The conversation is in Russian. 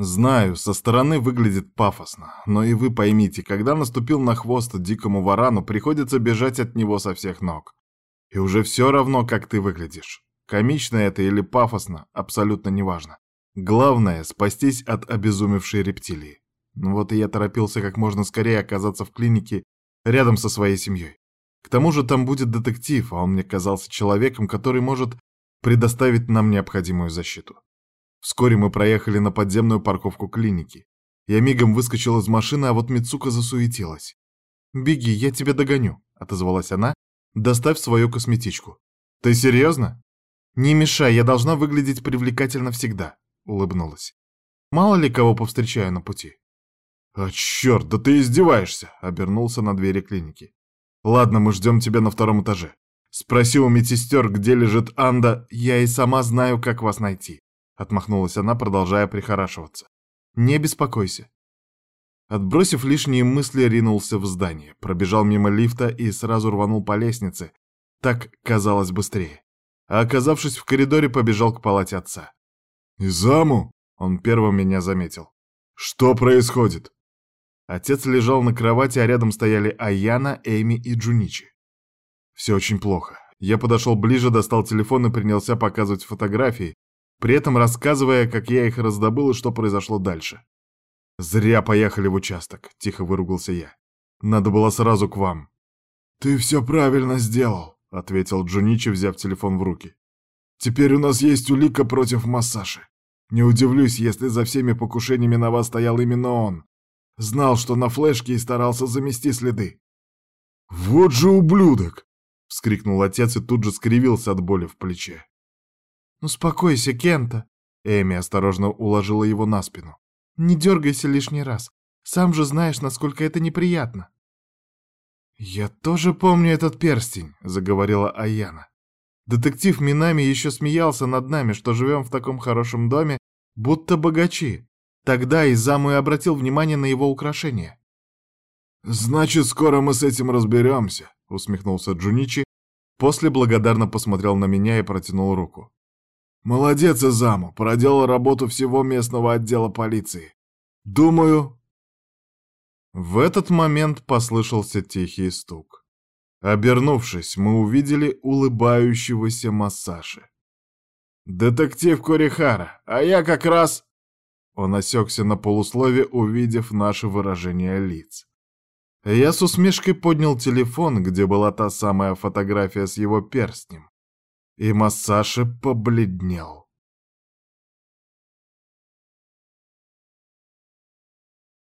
Знаю, со стороны выглядит пафосно, но и вы поймите, когда наступил на хвост дикому варану, приходится бежать от него со всех ног. И уже все равно, как ты выглядишь. Комично это или пафосно, абсолютно неважно. Главное — спастись от обезумевшей рептилии. Ну вот и я торопился как можно скорее оказаться в клинике рядом со своей семьей. К тому же там будет детектив, а он мне казался человеком, который может предоставить нам необходимую защиту. Вскоре мы проехали на подземную парковку клиники. Я мигом выскочил из машины, а вот Мицука засуетилась. «Беги, я тебя догоню», — отозвалась она. «Доставь свою косметичку». «Ты серьезно?» «Не мешай, я должна выглядеть привлекательно всегда», — улыбнулась. «Мало ли кого повстречаю на пути». «А черт, да ты издеваешься!» — обернулся на двери клиники. «Ладно, мы ждем тебя на втором этаже. Спроси у медсестер, где лежит Анда, я и сама знаю, как вас найти. Отмахнулась она, продолжая прихорашиваться. «Не беспокойся». Отбросив лишние мысли, ринулся в здание, пробежал мимо лифта и сразу рванул по лестнице. Так казалось быстрее. А оказавшись в коридоре, побежал к палате отца. «Изаму?» — он первым меня заметил. «Что происходит?» Отец лежал на кровати, а рядом стояли Аяна, Эми и Джуничи. Все очень плохо. Я подошел ближе, достал телефон и принялся показывать фотографии, при этом рассказывая, как я их раздобыл и что произошло дальше. «Зря поехали в участок», — тихо выругался я. «Надо было сразу к вам». «Ты все правильно сделал», — ответил Джуничи, взяв телефон в руки. «Теперь у нас есть улика против Массаши. Не удивлюсь, если за всеми покушениями на вас стоял именно он. Знал, что на флешке и старался замести следы». «Вот же ублюдок!» — вскрикнул отец и тут же скривился от боли в плече. «Успокойся, Кента!» Эми осторожно уложила его на спину. «Не дергайся лишний раз. Сам же знаешь, насколько это неприятно». «Я тоже помню этот перстень», — заговорила Аяна. «Детектив Минами еще смеялся над нами, что живем в таком хорошем доме, будто богачи. Тогда Изаму и обратил внимание на его украшение». «Значит, скоро мы с этим разберемся», — усмехнулся Джуничи, после благодарно посмотрел на меня и протянул руку. Молодец, Изаму, проделал работу всего местного отдела полиции. Думаю... В этот момент послышался тихий стук. Обернувшись, мы увидели улыбающегося Массаши. «Детектив Корихара, а я как раз...» Он осекся на полуслове, увидев наше выражение лиц. Я с усмешкой поднял телефон, где была та самая фотография с его перстнем и Массаши побледнел.